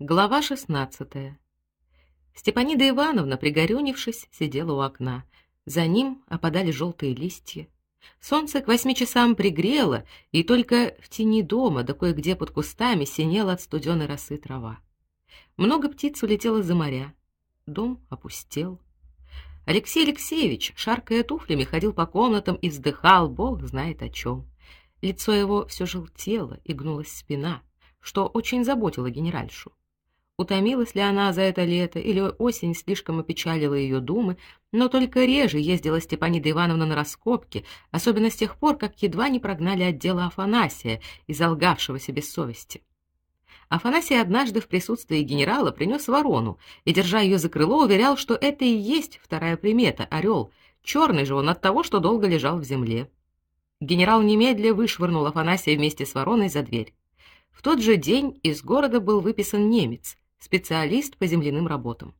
Глава 16. Степанида Ивановна, пригорюнившись, сидела у окна. За ним опадали желтые листья. Солнце к восьми часам пригрело, и только в тени дома, да кое-где под кустами синела от студеной росы трава. Много птиц улетело за моря. Дом опустел. Алексей Алексеевич, шаркая туфлями, ходил по комнатам и вздыхал, бог знает о чем. Лицо его все желтело и гнулась спина, что очень заботило генеральшу. Утомилась ли она за это лето или осень слишком опечалила ее думы, но только реже ездила Степанида Ивановна на раскопки, особенно с тех пор, как едва не прогнали от дела Афанасия, из-за лгавшегося без совести. Афанасий однажды в присутствии генерала принес ворону и, держа ее за крыло, уверял, что это и есть вторая примета орел. Черный же он от того, что долго лежал в земле. Генерал немедля вышвырнул Афанасия вместе с вороной за дверь. В тот же день из города был выписан немец, специалист по земляным работам.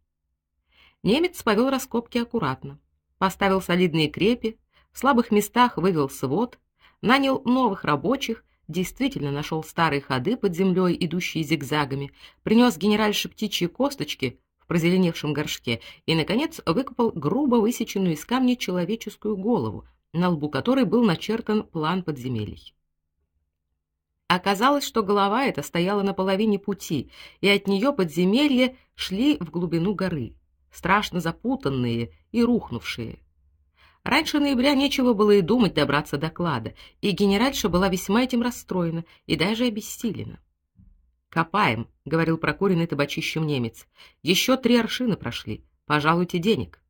Немец повел раскопки аккуратно, поставил солидные крепи, в слабых местах вывел свод, нанял новых рабочих, действительно нашел старые ходы под землей, идущие зигзагами, принес генеральше птичьи косточки в прозеленевшем горшке и наконец выкопал грубо высеченную из камня человеческую голову, на лбу которой был начертан план подземелий. Оказалось, что голова эта стояла на половине пути, и от нее подземелья шли в глубину горы, страшно запутанные и рухнувшие. Раньше ноября нечего было и думать добраться до клада, и генеральша была весьма этим расстроена и даже обессилена. «Копаем», — говорил прокуренный табачищем немец. «Еще три аршина прошли. Пожалуйте денег».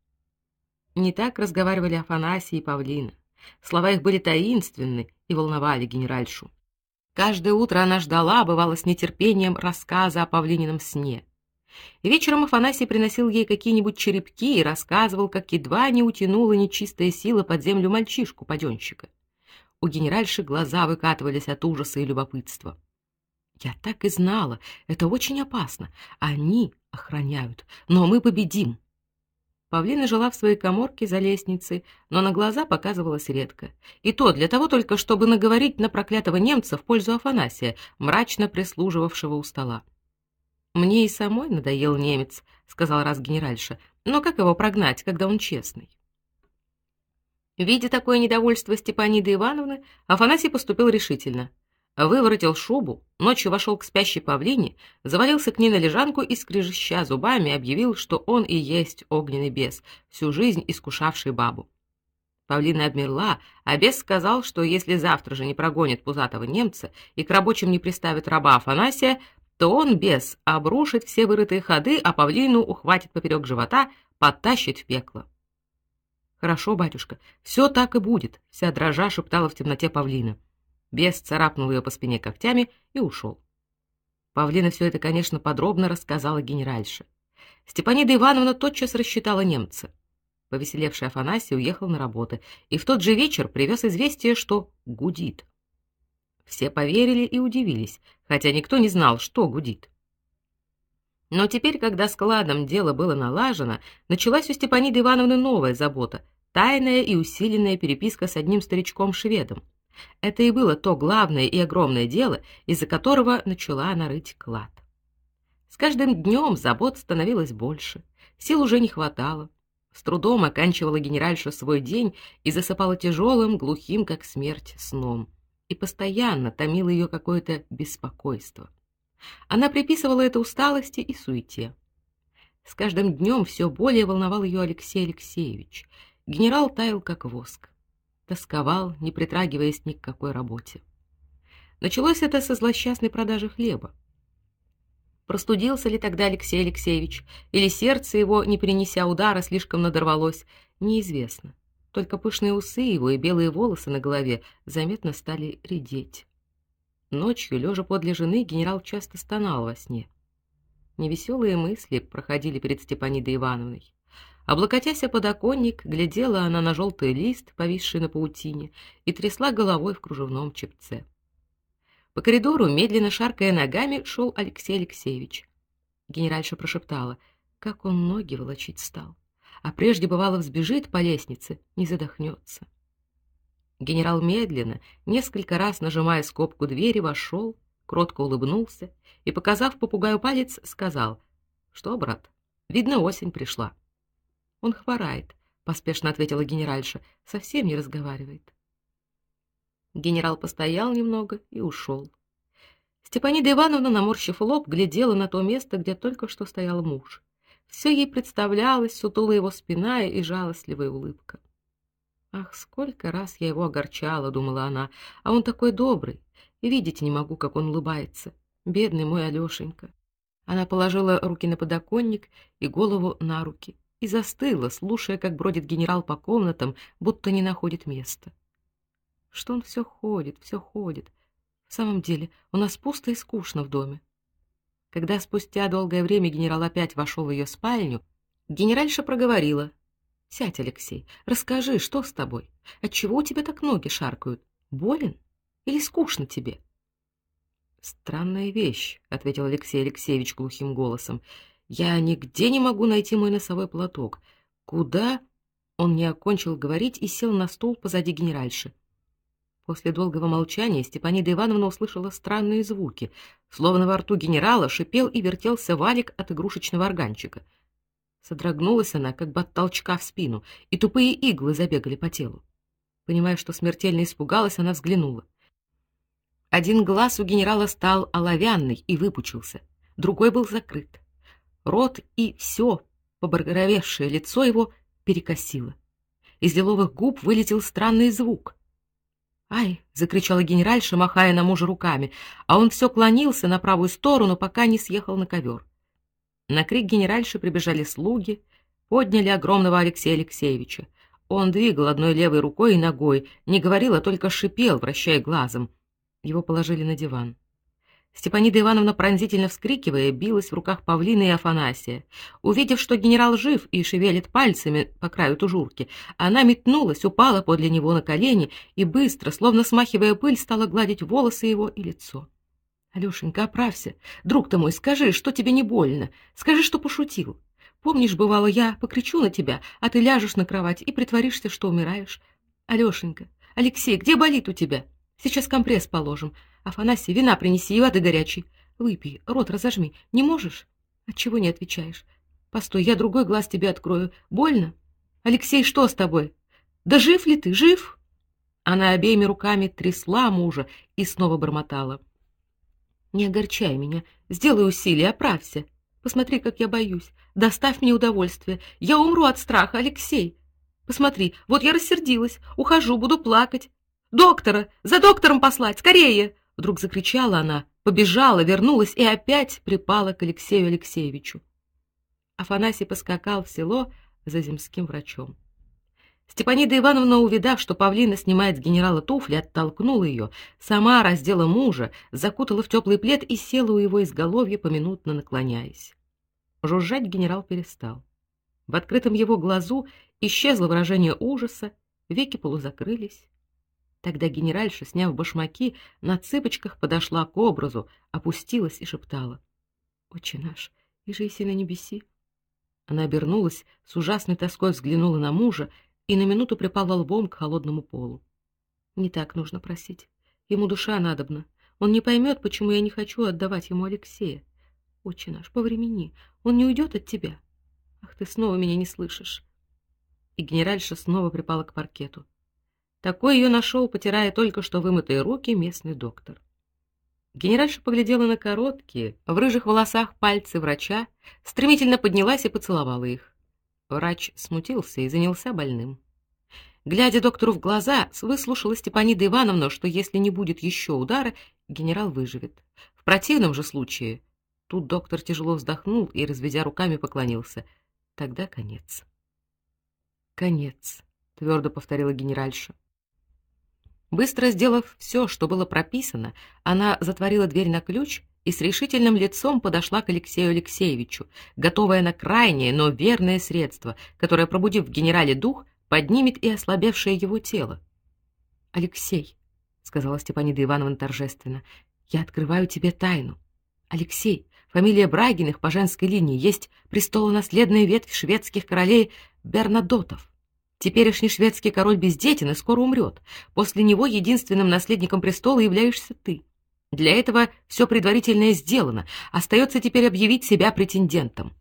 Не так разговаривали Афанасий и Павлина. Слова их были таинственны и волновали генеральшу. Каждое утро она ждала, бывало с нетерпением, рассказа о павлинином сне. Вечером Афанасий приносил ей какие-нибудь черепки и рассказывал, как едва не утянула нечистая сила под землю мальчишку паденщика. У генеральши глаза выкатывались от ужаса и любопытства. Я так и знала, это очень опасно. Они охраняют, но мы победим. Павлина жила в своей каморке за лестницей, но на глаза показывалась редко. И то для того только, чтобы наговорить на проклятого немца в пользу Афанасия, мрачно прислуживавшего у стола. Мне и самой надоел немец, сказал раз генеральша. Но как его прогнать, когда он честный? Видя такое недовольство Степаниды Ивановны, Афанасий поступил решительно выворотил шубу, ночью вошел к спящей павлине, завалился к ней на лежанку и скрежеща зубами объявил, что он и есть огненный бес, всю жизнь искушавший бабу. Павлина обмерла, а бес сказал, что если завтра же не прогонит пузатого немца и к рабочим не приставит раба Афанасия, то он, бес, обрушит все вырытые ходы, а павлину ухватит поперек живота, подтащит в пекло. Хорошо, батюшка, все так и будет, вся дрожа шептала в темноте павлина. Бес царапнул ее по спине когтями и ушел. Павлина все это, конечно, подробно рассказала генеральше. Степанида Ивановна тотчас рассчитала немца. Повеселевший Афанасий уехал на работу и в тот же вечер привез известие, что гудит. Все поверили и удивились, хотя никто не знал, что гудит. Но теперь, когда с кладом дело было налажено, началась у Степаниды Ивановны новая забота тайная и усиленная переписка с одним старичком-шведом. Это и было то главное и огромное дело, из-за которого начала она рыть клад. С каждым днем забот становилось больше, сил уже не хватало. С трудом оканчивала генеральша свой день и засыпала тяжелым, глухим, как смерть, сном. И постоянно томило ее какое-то беспокойство. Она приписывала это усталости и суете. С каждым днем все более волновал ее Алексей Алексеевич. Генерал таял как воск тосковал, не притрагиваясь ни к какой работе. Началось это со злосчастной продажи хлеба. Простудился ли тогда Алексей Алексеевич, или сердце его, не перенеся удара, слишком надорвалось, неизвестно. Только пышные усы его и белые волосы на голове заметно стали редеть. Ночью, лежа подле жены, генерал часто стонал во сне. Невеселые мысли проходили перед Степанидой Ивановной. Облокотясь о подоконник, глядела она на желтый лист, повисший на паутине, и трясла головой в кружевном чепце. По коридору, медленно шаркая ногами, шел Алексей Алексеевич. Генеральша прошептала: "Как он ноги волочить стал, а прежде бывало взбежит по лестнице, не задохнется». Генерал медленно, несколько раз нажимая скобку двери, вошел, кротко улыбнулся и, показав попугаю палец, сказал: "Что, брат? Видно, осень пришла". Он хворает, поспешно ответила генеральша. Совсем не разговаривает. Генерал постоял немного и ушел. Степанида Ивановна, наморщив лоб, глядела на то место, где только что стоял муж. Все ей представлялось, сутулая его спина и жалостливая улыбка. Ах, сколько раз я его огорчала, думала она. А он такой добрый, и видеть не могу, как он улыбается. Бедный мой Алёшенька. Она положила руки на подоконник и голову на руки и застыла, слушая, как бродит генерал по комнатам, будто не находит места. Что он все ходит, все ходит. В самом деле, у нас пусто и скучно в доме. Когда спустя долгое время генерал опять вошел в ее спальню, генеральша проговорила: "Сядь, Алексей, расскажи, что с тобой? Отчего у тебя так ноги шаркают? Болен или скучно тебе?" Странная вещь, ответил Алексей Алексеевич глухим голосом. Я нигде не могу найти мой носовой платок. Куда? Он не окончил говорить и сел на стул позади генеральши. После долгого молчания Степанида Ивановна услышала странные звуки, словно во рту генерала шипел и вертелся валик от игрушечного органчика. Содрогнулась она, как бы от толчка в спину, и тупые иглы забегали по телу. Понимая, что смертельно испугалась, она взглянула. Один глаз у генерала стал оловянный и выпучился, другой был закрыт рот и все побагровевшее лицо его перекосило. Из лиловых губ вылетел странный звук. "Ай!" закричала генеральша, махая на мужа руками, а он все клонился на правую сторону, пока не съехал на ковер. На крик генеральши прибежали слуги, подняли огромного Алексея Алексеевича. Он двигал одной левой рукой и ногой, не говорил, а только шипел, вращая глазом. Его положили на диван. Степанида Ивановна пронзительно вскрикивая, билась в руках Павлины и Афанасия. Увидев, что генерал жив и шевелит пальцами по краю тужурки, она метнулась, упала подле него на колени и быстро, словно смахивая пыль, стала гладить волосы его и лицо. Алёшенька, оправься. Друг-то мой, скажи, что тебе не больно? Скажи, что пошутил. Помнишь, бывало, я покричу на тебя, а ты ляжешь на кровать и притворишься, что умираешь. Алёшенька, Алексей, где болит у тебя? Сейчас компресс положим. Афанасий, вина принеси и воды горячей. Выпей, рот разожми. Не можешь? Отчего не отвечаешь? Постой, я другой глаз тебе открою. Больно? Алексей, что с тобой? Да жив ли ты? Жив? Она обеими руками трясла мужа и снова бормотала. Не огорчай меня. Сделай усилие, оправься. Посмотри, как я боюсь. Доставь мне удовольствие. Я умру от страха, Алексей. Посмотри, вот я рассердилась. Ухожу, буду плакать. Доктора, за доктором послать, скорее. Вдруг закричала она, побежала, вернулась и опять припала к Алексею Алексеевичу. Афанасий поскакал в село за земским врачом. Степанида Ивановна, увидав, что Павлина снимает с генерала туфли, оттолкнула ее, сама раздела мужа, закутала в теплый плед и села у его изголовья, поминутно наклоняясь. Жужжать генерал перестал. В открытом его глазу исчезло выражение ужаса, веки полузакрылись. Тогда генеральша, сняв башмаки, на цыпочках подошла к образу, опустилась и шептала: "Отче наш, и же на небеси". Она обернулась, с ужасной тоской взглянула на мужа и на минуту припала лбом к холодному полу. Не так нужно просить. Ему душа надобна. Он не поймет, почему я не хочу отдавать ему Алексея. Отче наш, повремени, он не уйдет от тебя. Ах, ты снова меня не слышишь. И генеральша снова припала к паркету. Такой ее нашел, потирая только что вымытые руки, местный доктор. Генеральша поглядела на короткие, в рыжих волосах пальцы врача, стремительно поднялась и поцеловала их. Врач смутился и занялся больным. Глядя доктору в глаза, выслушала Степанида Ивановна, что если не будет еще удара, генерал выживет. В противном же случае, тут доктор тяжело вздохнул и разведя руками поклонился. Тогда конец. Конец, твердо повторила генеральша. Быстро сделав все, что было прописано, она затворила дверь на ключ и с решительным лицом подошла к Алексею Алексеевичу, готовая на крайнее, но верное средство, которое, пробудив в генерале дух, поднимет и ослабевшее его тело. Алексей, сказала Степанида Ивановна торжественно. Я открываю тебе тайну. Алексей, фамилия Брагиных по женской линии есть престолонаследная ветвь шведских королей Бернадотов. Теперешний шведский король бездетен и скоро умрет. После него единственным наследником престола являешься ты. Для этого все предварительное сделано, остается теперь объявить себя претендентом.